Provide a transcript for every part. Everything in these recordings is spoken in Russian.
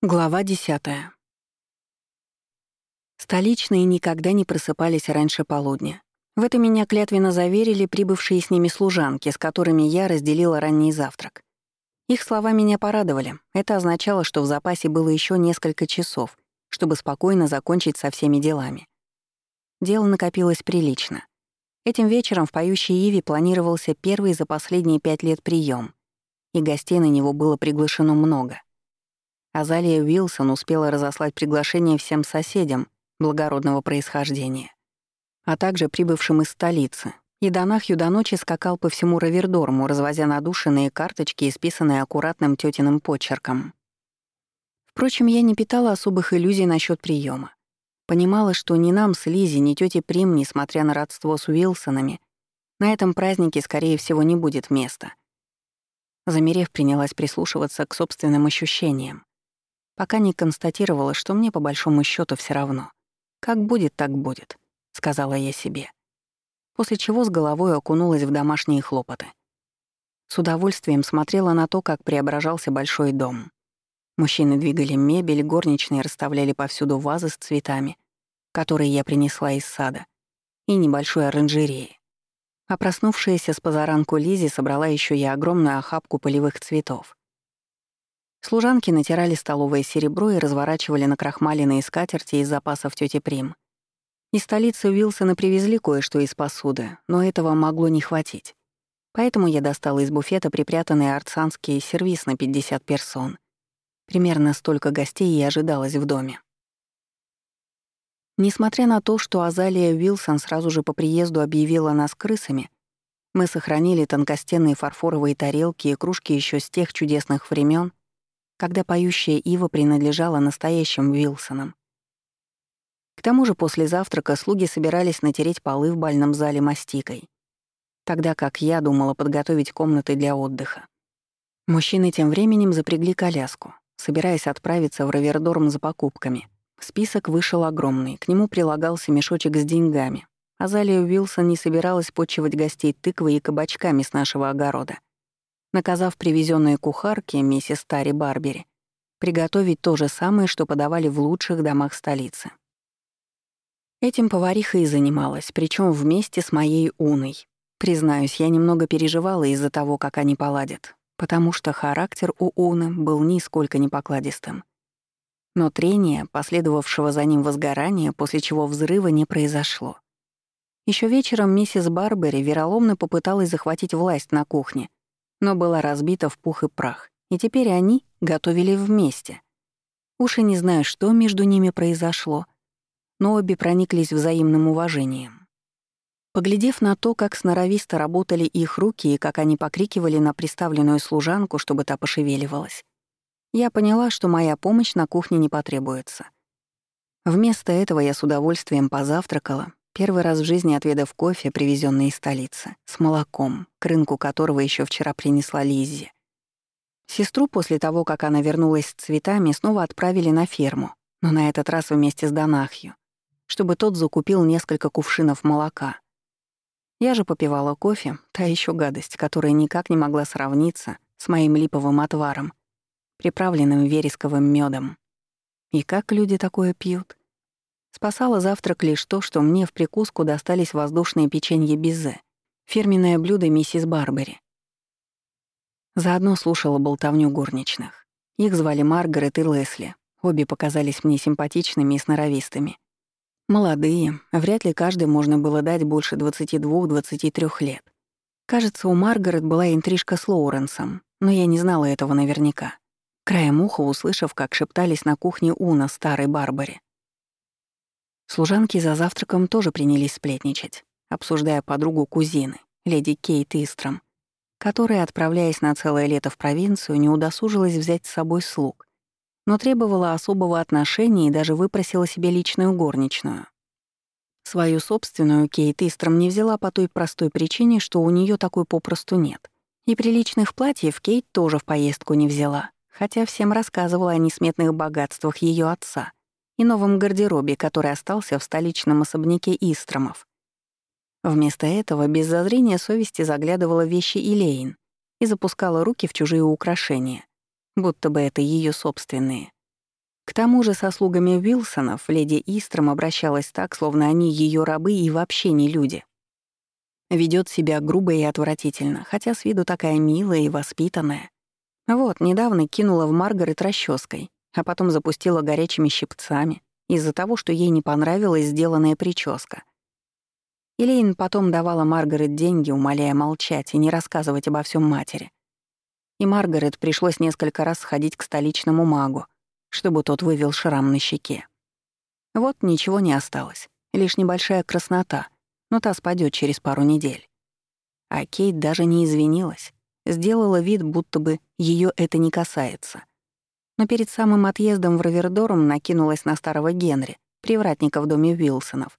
Глава десятая. Столичные никогда не просыпались раньше полудня. В это меня клятвенно заверили прибывшие с ними служанки, с которыми я разделила ранний завтрак. Их слова меня порадовали. Это означало, что в запасе было еще несколько часов, чтобы спокойно закончить со всеми делами. Дело накопилось прилично. Этим вечером в поющей Иве планировался первый за последние пять лет прием, и гостей на него было приглашено много — Азалия Уилсон успела разослать приглашение всем соседям благородного происхождения, а также прибывшим из столицы. И Донахью до ночи скакал по всему Равердорму, развозя надушенные карточки, исписанные аккуратным тетиным почерком. Впрочем, я не питала особых иллюзий насчет приема. Понимала, что ни нам с Лизи, ни тете Прим, несмотря на родство с Уилсонами, на этом празднике, скорее всего, не будет места. Замерев, принялась прислушиваться к собственным ощущениям пока не констатировала, что мне по большому счету все равно. «Как будет, так будет», — сказала я себе. После чего с головой окунулась в домашние хлопоты. С удовольствием смотрела на то, как преображался большой дом. Мужчины двигали мебель, горничные расставляли повсюду вазы с цветами, которые я принесла из сада, и небольшой оранжереи. А проснувшаяся с позаранку Лизи собрала еще и огромную охапку полевых цветов. Служанки натирали столовое серебро и разворачивали на крахмаленные скатерти из запасов тети Прим. Из столицы Уилсона привезли кое-что из посуды, но этого могло не хватить. Поэтому я достала из буфета припрятанный арцанский сервиз на 50 персон. Примерно столько гостей и ожидалось в доме. Несмотря на то, что Азалия Уилсон сразу же по приезду объявила нас крысами, мы сохранили тонкостенные фарфоровые тарелки и кружки еще с тех чудесных времен, когда поющая ива принадлежала настоящим Вилсонам. К тому же после завтрака слуги собирались натереть полы в бальном зале мастикой, тогда как я думала подготовить комнаты для отдыха. Мужчины тем временем запрягли коляску, собираясь отправиться в Равердорм за покупками. Список вышел огромный, к нему прилагался мешочек с деньгами. Азалия Уилсон не собиралась почивать гостей тыквой и кабачками с нашего огорода наказав привезенные кухарки, миссис Тари Барбери, приготовить то же самое, что подавали в лучших домах столицы. Этим повариха и занималась, причем вместе с моей Уной. Признаюсь, я немного переживала из-за того, как они поладят, потому что характер у Уны был нисколько не покладистым. Но трение, последовавшего за ним возгорания, после чего взрыва не произошло. Еще вечером миссис Барбери вероломно попыталась захватить власть на кухне, но была разбита в пух и прах, и теперь они готовили вместе. Уж и не знаю, что между ними произошло, но обе прониклись взаимным уважением. Поглядев на то, как сноровисто работали их руки и как они покрикивали на приставленную служанку, чтобы та пошевеливалась, я поняла, что моя помощь на кухне не потребуется. Вместо этого я с удовольствием позавтракала Первый раз в жизни отведав кофе, привезенный из столицы, с молоком, к рынку которого еще вчера принесла Лиззи. Сестру после того, как она вернулась с цветами, снова отправили на ферму, но на этот раз вместе с Донахью, чтобы тот закупил несколько кувшинов молока. Я же попивала кофе, та еще гадость, которая никак не могла сравниться с моим липовым отваром, приправленным вересковым медом. И как люди такое пьют? Спасало завтрак лишь то, что мне в прикуску достались воздушные печенье безе, фирменное блюдо миссис Барбери. Заодно слушала болтовню горничных. Их звали Маргарет и Лесли. Обе показались мне симпатичными и сноровистыми. Молодые, вряд ли каждой можно было дать больше 22-23 лет. Кажется, у Маргарет была интрижка с Лоуренсом, но я не знала этого наверняка. Краем уха услышав, как шептались на кухне Уна старой Барбаре. Служанки за завтраком тоже принялись сплетничать, обсуждая подругу кузины, леди Кейт Истром, которая, отправляясь на целое лето в провинцию, не удосужилась взять с собой слуг, но требовала особого отношения и даже выпросила себе личную горничную. Свою собственную Кейт Истром не взяла по той простой причине, что у нее такой попросту нет. И приличных платьев Кейт тоже в поездку не взяла, хотя всем рассказывала о несметных богатствах ее отца — и новом гардеробе, который остался в столичном особняке Истромов. Вместо этого без зазрения совести заглядывала вещи Илейн и запускала руки в чужие украшения, будто бы это ее собственные. К тому же со слугами Уилсонов леди Истром обращалась так, словно они ее рабы и вообще не люди. Ведет себя грубо и отвратительно, хотя с виду такая милая и воспитанная. Вот, недавно кинула в Маргарет расческой, а потом запустила горячими щипцами из-за того, что ей не понравилась сделанная прическа. Элейн потом давала Маргарет деньги, умоляя молчать и не рассказывать обо всем матери. И Маргарет пришлось несколько раз сходить к столичному магу, чтобы тот вывел шрам на щеке. Вот ничего не осталось, лишь небольшая краснота, но та спадет через пару недель. А Кейт даже не извинилась, сделала вид, будто бы ее это не касается. Но перед самым отъездом в Равердорум накинулась на старого Генри, привратника в доме Уилсонов,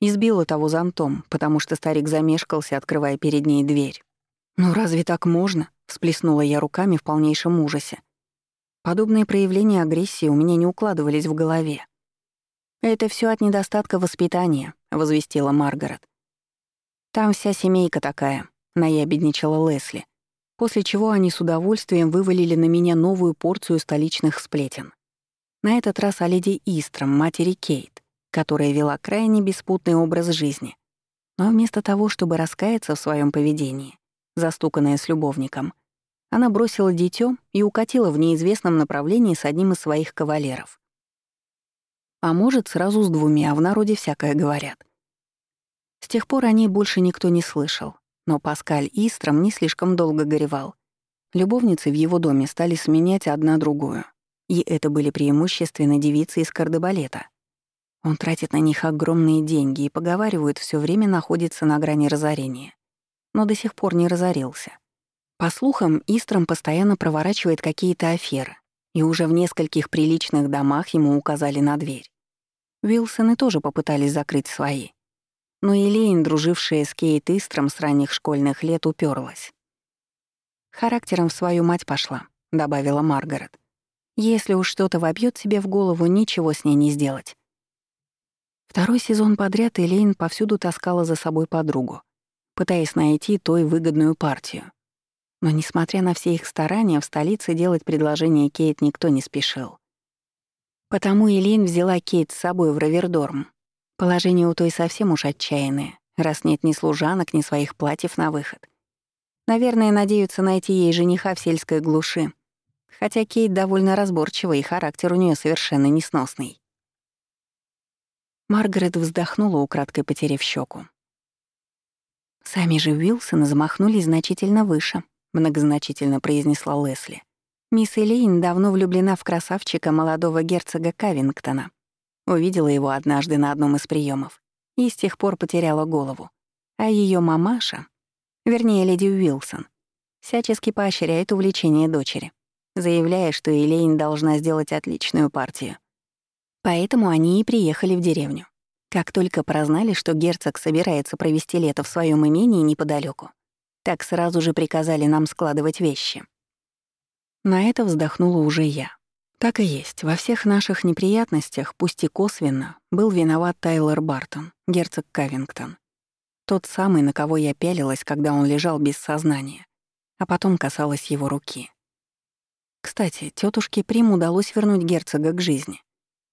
избила того зонтом, потому что старик замешкался, открывая перед ней дверь. «Ну разве так можно?» — всплеснула я руками в полнейшем ужасе. Подобные проявления агрессии у меня не укладывались в голове. «Это все от недостатка воспитания», — возвестила Маргарет. «Там вся семейка такая», — наябедничала Лесли после чего они с удовольствием вывалили на меня новую порцию столичных сплетен. На этот раз о леди Истром, матери Кейт, которая вела крайне беспутный образ жизни. Но вместо того, чтобы раскаяться в своем поведении, застуканная с любовником, она бросила дитё и укатила в неизвестном направлении с одним из своих кавалеров. А может, сразу с двумя, в народе всякое говорят. С тех пор о ней больше никто не слышал, но Паскаль Истром не слишком долго горевал. Любовницы в его доме стали сменять одна другую. И это были преимущественно девицы из кардебалета. Он тратит на них огромные деньги и, поговаривают, все время находится на грани разорения. Но до сих пор не разорился. По слухам, Истром постоянно проворачивает какие-то аферы, и уже в нескольких приличных домах ему указали на дверь. Уилсоны тоже попытались закрыть свои. Но Элейн, дружившая с Кейт Истром с ранних школьных лет, уперлась. «Характером в свою мать пошла», — добавила Маргарет. «Если уж что-то вобьет себе в голову, ничего с ней не сделать». Второй сезон подряд Элейн повсюду таскала за собой подругу, пытаясь найти той выгодную партию. Но, несмотря на все их старания, в столице делать предложение Кейт никто не спешил. Потому Элейн взяла Кейт с собой в Равердорм, Положение у той совсем уж отчаянное, раз нет ни служанок, ни своих платьев на выход. Наверное, надеются найти ей жениха в сельской глуши. Хотя Кейт довольно разборчива, и характер у нее совершенно несносный. Маргарет вздохнула, украдкой потеряв щеку. «Сами же Уилсоны замахнулись значительно выше», — многозначительно произнесла Лесли. «Мисс Элейн давно влюблена в красавчика молодого герцога Кавингтона. Увидела его однажды на одном из приемов и с тех пор потеряла голову. А ее мамаша, вернее, леди Уилсон, всячески поощряет увлечение дочери, заявляя, что Элейн должна сделать отличную партию. Поэтому они и приехали в деревню. Как только прознали, что герцог собирается провести лето в своем имении неподалеку, так сразу же приказали нам складывать вещи. На это вздохнула уже я. Так и есть. Во всех наших неприятностях, пусть и косвенно, был виноват Тайлер Бартон, герцог Кавингтон. Тот самый, на кого я пялилась, когда он лежал без сознания, а потом касалась его руки. Кстати, тетушке Прим удалось вернуть герцога к жизни.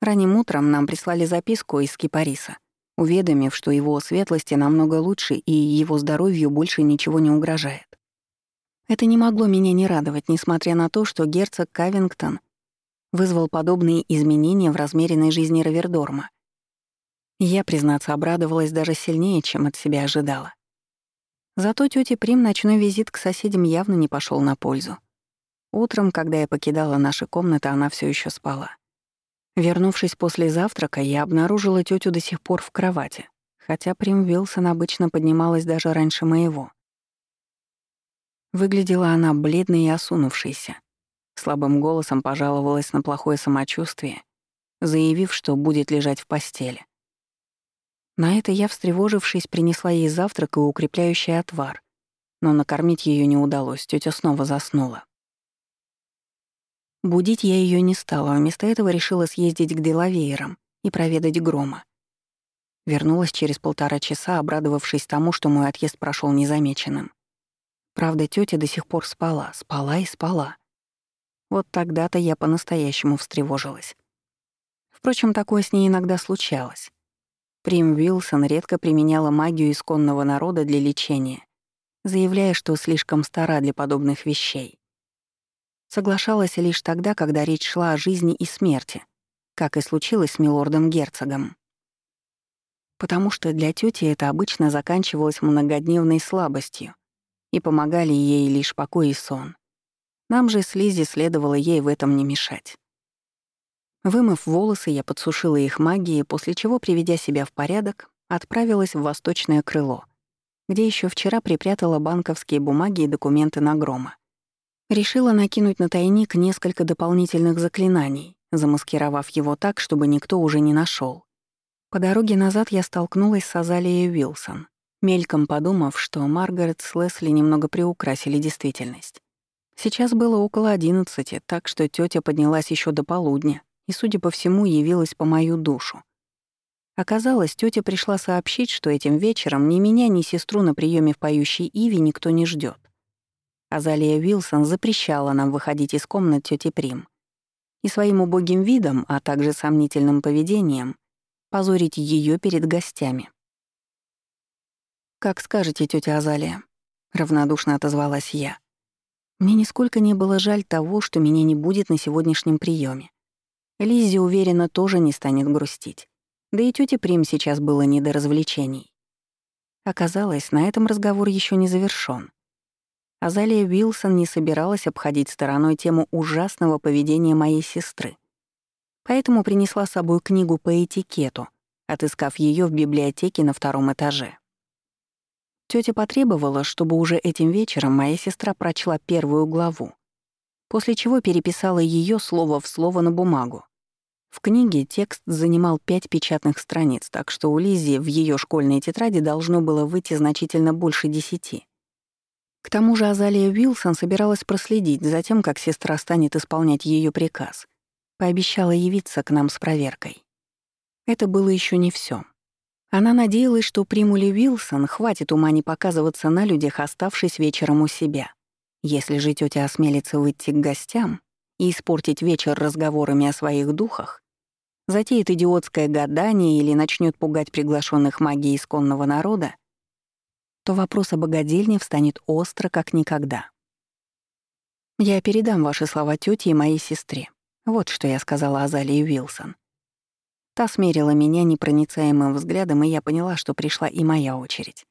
Ранним утром нам прислали записку из Кипариса, уведомив, что его светлости намного лучше и его здоровью больше ничего не угрожает. Это не могло меня не радовать, несмотря на то, что герцог Кавингтон вызвал подобные изменения в размеренной жизни Равердорма. Я, признаться, обрадовалась даже сильнее, чем от себя ожидала. Зато тёте Прим ночной визит к соседям явно не пошёл на пользу. Утром, когда я покидала наши комнаты, она всё ещё спала. Вернувшись после завтрака, я обнаружила тётю до сих пор в кровати, хотя Прим Вилсон обычно поднималась даже раньше моего. Выглядела она бледной и осунувшейся, Слабым голосом пожаловалась на плохое самочувствие, заявив, что будет лежать в постели. На это я, встревожившись, принесла ей завтрак и укрепляющий отвар, но накормить ее не удалось, тетя снова заснула. Будить я ее не стала, а вместо этого решила съездить к Делавейрам и проведать Грома. Вернулась через полтора часа, обрадовавшись тому, что мой отъезд прошел незамеченным. Правда, тетя до сих пор спала, спала и спала. Вот тогда-то я по-настоящему встревожилась. Впрочем, такое с ней иногда случалось. Прим Уилсон редко применяла магию исконного народа для лечения, заявляя, что слишком стара для подобных вещей. Соглашалась лишь тогда, когда речь шла о жизни и смерти, как и случилось с милордом-герцогом. Потому что для тети это обычно заканчивалось многодневной слабостью, и помогали ей лишь покой и сон. Нам же с Лизи следовало ей в этом не мешать. Вымыв волосы, я подсушила их магией, после чего, приведя себя в порядок, отправилась в восточное крыло, где еще вчера припрятала банковские бумаги и документы на грома. Решила накинуть на тайник несколько дополнительных заклинаний, замаскировав его так, чтобы никто уже не нашел. По дороге назад я столкнулась с Азалией Уилсон, мельком подумав, что Маргарет с Лесли немного приукрасили действительность. Сейчас было около одиннадцати, так что тетя поднялась еще до полудня, и, судя по всему, явилась по мою душу. Оказалось, тетя пришла сообщить, что этим вечером ни меня, ни сестру на приеме в поющей Иве никто не ждет. Азалия Вилсон запрещала нам выходить из комнат тети Прим. И своим убогим видом, а также сомнительным поведением, позорить ее перед гостями. «Как скажете, тетя Азалия», — равнодушно отозвалась я. Мне нисколько не было жаль того, что меня не будет на сегодняшнем приеме. Лиззи, уверенно, тоже не станет грустить. Да и тёте Прим сейчас было не до развлечений. Оказалось, на этом разговор еще не завершён. Азалия Уилсон не собиралась обходить стороной тему ужасного поведения моей сестры. Поэтому принесла с собой книгу по этикету, отыскав ее в библиотеке на втором этаже. Тётя потребовала, чтобы уже этим вечером моя сестра прочла первую главу, после чего переписала ее слово в слово на бумагу. В книге текст занимал пять печатных страниц, так что у Лизи в ее школьной тетради должно было выйти значительно больше десяти. К тому же Азалия Уилсон собиралась проследить за тем, как сестра станет исполнять ее приказ. Пообещала явиться к нам с проверкой. Это было еще не все. Она надеялась, что Примули Уилсон хватит ума не показываться на людях, оставшись вечером у себя. Если же тетя осмелится выйти к гостям и испортить вечер разговорами о своих духах, затеет идиотское гадание или начнет пугать приглашенных магией исконного народа, то вопрос о богадельне встанет остро, как никогда. «Я передам ваши слова тете и моей сестре», вот что я сказала Азалии Уилсон. Та смерила меня непроницаемым взглядом, и я поняла, что пришла и моя очередь.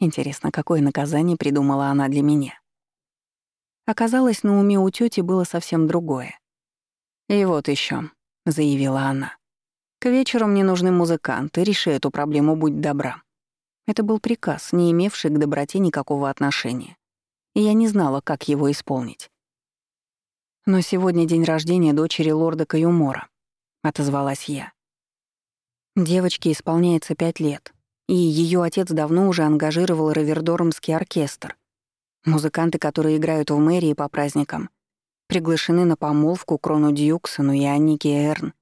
Интересно, какое наказание придумала она для меня. Оказалось, на уме у тети было совсем другое. И вот еще, — заявила она. «К вечеру мне нужны музыканты, реши эту проблему, будь добра». Это был приказ, не имевший к доброте никакого отношения. И я не знала, как его исполнить. «Но сегодня день рождения дочери лорда Каюмора», — отозвалась я. Девочке исполняется пять лет, и ее отец давно уже ангажировал Равердоромский оркестр. Музыканты, которые играют в мэрии по праздникам, приглашены на помолвку Крону Дьюксону и Аннике Эрн.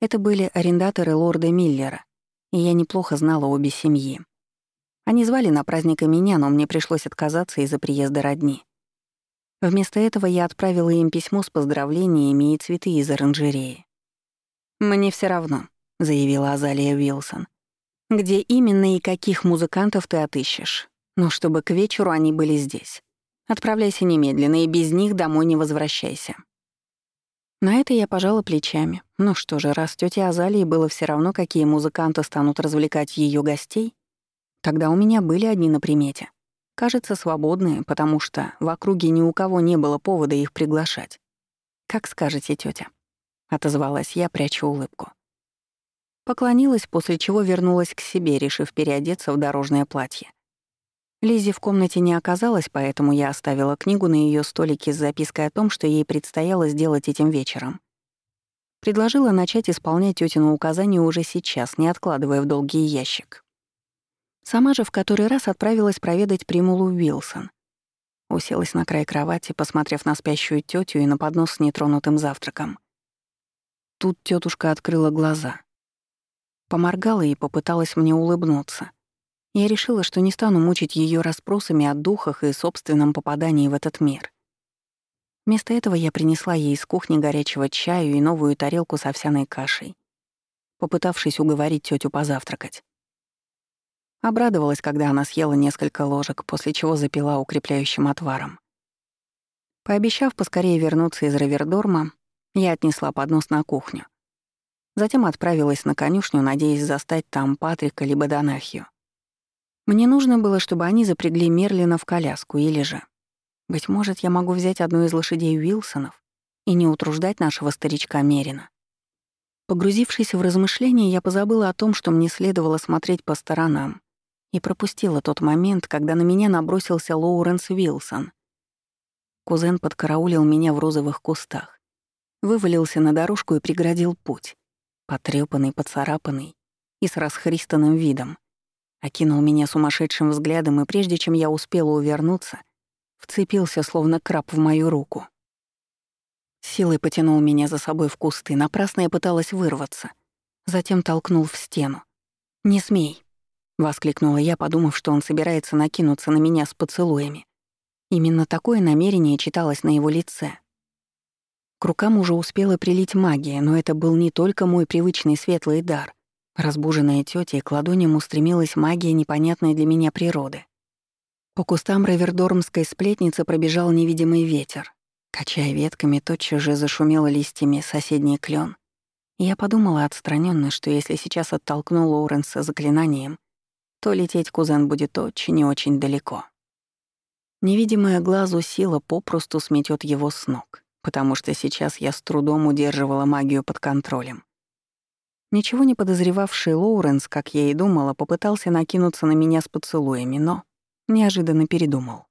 Это были арендаторы лорда Миллера, и я неплохо знала обе семьи. Они звали на праздник и меня, но мне пришлось отказаться из-за приезда родни. Вместо этого я отправила им письмо с поздравлениями и цветы из оранжереи. «Мне все равно», — заявила Азалия Уилсон. «Где именно и каких музыкантов ты отыщешь? Но чтобы к вечеру они были здесь. Отправляйся немедленно и без них домой не возвращайся». На это я пожала плечами. Ну что же, раз тёте Азалии было все равно, какие музыканты станут развлекать ее гостей, тогда у меня были одни на примете. Кажется, свободные, потому что в округе ни у кого не было повода их приглашать. «Как скажете, тётя», — отозвалась я, пряча улыбку. Поклонилась, после чего вернулась к себе, решив переодеться в дорожное платье. Лизи в комнате не оказалась, поэтому я оставила книгу на ее столике с запиской о том, что ей предстояло сделать этим вечером. Предложила начать исполнять тетину указания уже сейчас, не откладывая в долгий ящик. Сама же в который раз отправилась проведать Примулу Уилсон. Уселась на край кровати, посмотрев на спящую тетю и на поднос с нетронутым завтраком. Тут тетушка открыла глаза. Поморгала и попыталась мне улыбнуться — я решила, что не стану мучить ее расспросами о духах и собственном попадании в этот мир. Вместо этого я принесла ей из кухни горячего чаю и новую тарелку с овсяной кашей, попытавшись уговорить тетю позавтракать. Обрадовалась, когда она съела несколько ложек, после чего запила укрепляющим отваром. Пообещав поскорее вернуться из Равердорма, я отнесла поднос на кухню. Затем отправилась на конюшню, надеясь застать там Патрика либо Донахью. Мне нужно было, чтобы они запрягли Мерлина в коляску, или же... Быть может, я могу взять одну из лошадей Уилсонов и не утруждать нашего старичка Мерина. Погрузившись в размышления, я позабыла о том, что мне следовало смотреть по сторонам, и пропустила тот момент, когда на меня набросился Лоуренс Уилсон. Кузен подкараулил меня в розовых кустах, вывалился на дорожку и преградил путь, потрёпанный, поцарапанный и с расхристанным видом. Окинул меня сумасшедшим взглядом, и прежде чем я успела увернуться, вцепился, словно краб, в мою руку. Силой потянул меня за собой в кусты, напрасно я пыталась вырваться. Затем толкнул в стену. «Не смей!» — воскликнула я, подумав, что он собирается накинуться на меня с поцелуями. Именно такое намерение читалось на его лице. Рукам уже успела прилить магия, но это был не только мой привычный светлый дар. Разбуженная тетя к ладоням устремилась магия непонятной для меня природы. По кустам равердормской сплетницы пробежал невидимый ветер. Качая ветками, тотчас же зашумела листьями соседний клен. Я подумала отстраненно, что если сейчас оттолкну Лоуренса заклинанием, то лететь кузен будет очень и очень далеко. Невидимая глазу сила попросту сметет его с ног, потому что сейчас я с трудом удерживала магию под контролем. Ничего не подозревавший Лоуренс, как я и думала, попытался накинуться на меня с поцелуями, но неожиданно передумал.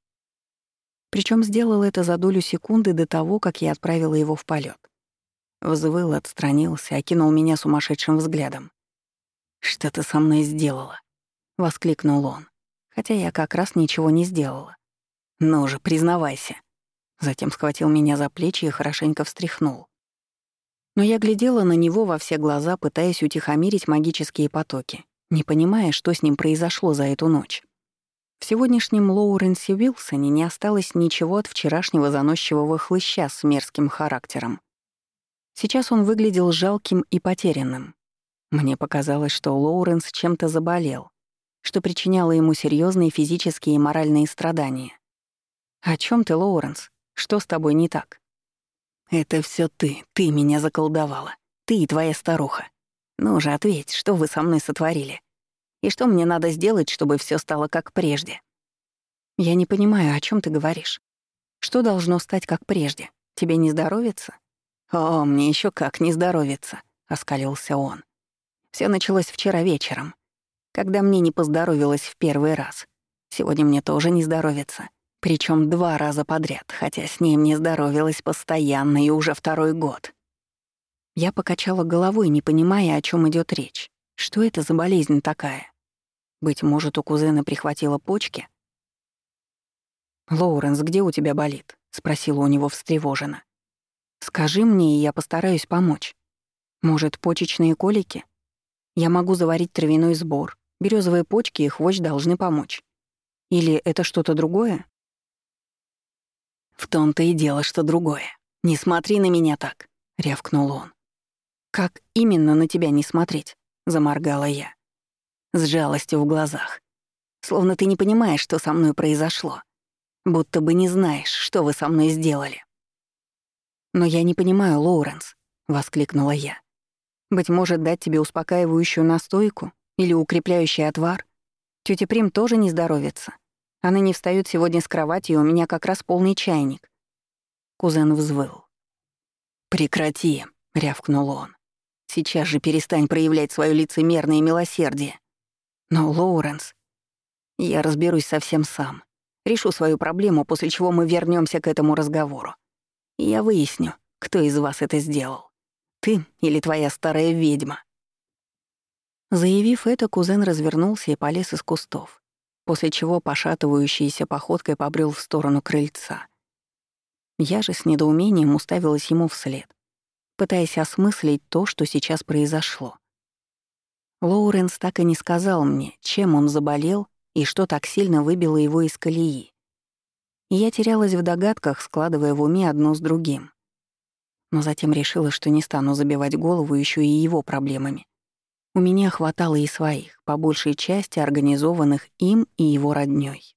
Причем сделал это за долю секунды до того, как я отправила его в полет. Взвыл, отстранился, окинул меня сумасшедшим взглядом. «Что ты со мной сделала?» — воскликнул он, хотя я как раз ничего не сделала. «Ну же, признавайся». Затем схватил меня за плечи и хорошенько встряхнул. Но я глядела на него во все глаза, пытаясь утихомирить магические потоки, не понимая, что с ним произошло за эту ночь. В сегодняшнем Лоуренсе Уилсоне не осталось ничего от вчерашнего заносчивого хлыща с мерзким характером. Сейчас он выглядел жалким и потерянным. Мне показалось, что Лоуренс чем-то заболел, что причиняло ему серьезные физические и моральные страдания. «О чем ты, Лоуренс? Что с тобой не так?» «Это все ты, ты меня заколдовала. Ты и твоя старуха. Ну же, ответь, что вы со мной сотворили? И что мне надо сделать, чтобы все стало как прежде?» «Я не понимаю, о чем ты говоришь. Что должно стать как прежде? Тебе не здоровится?» «О, мне еще как не здоровится», — оскалился он. Все началось вчера вечером когда мне не поздоровилось в первый раз. Сегодня мне тоже не здоровится. Причем два раза подряд, хотя с ним не здоровилась постоянно и уже второй год. Я покачала головой, не понимая, о чем идет речь. Что это за болезнь такая? Быть может, у кузена прихватило почки? «Лоуренс, где у тебя болит?» — спросила у него встревоженно. «Скажи мне, и я постараюсь помочь. Может, почечные колики? Я могу заварить травяной сбор, Березовые почки и хвощ должны помочь. Или это что-то другое? В том-то и дело, что другое. Не смотри на меня так, рявкнул он. Как именно на тебя не смотреть? заморгала я. С жалостью в глазах. Словно ты не понимаешь, что со мной произошло. Будто бы не знаешь, что вы со мной сделали. «Но я не понимаю, Лоуренс», — воскликнула я. «Быть может, дать тебе успокаивающую настойку? Или укрепляющий отвар. Тётя Прим тоже не здоровится. Она не встаёт сегодня с кровати, и у меня как раз полный чайник. Кузен взвыл. «Прекрати», — рявкнул он. «Сейчас же перестань проявлять своё лицемерное милосердие». «Но, Лоуренс, я разберусь совсем сам. Решу свою проблему, после чего мы вернёмся к этому разговору. И я выясню, кто из вас это сделал. Ты или твоя старая ведьма». Заявив это, кузен развернулся и полез из кустов, после чего пошатывающейся походкой побрел в сторону крыльца. Я же с недоумением уставилась ему вслед, пытаясь осмыслить то, что сейчас произошло. Лоуренс так и не сказал мне, чем он заболел и что так сильно выбило его из колеи. И я терялась в догадках, складывая в уме одно с другим. Но затем решила, что не стану забивать голову еще и его проблемами. У меня хватало и своих, по большей части организованных им и его роднёй.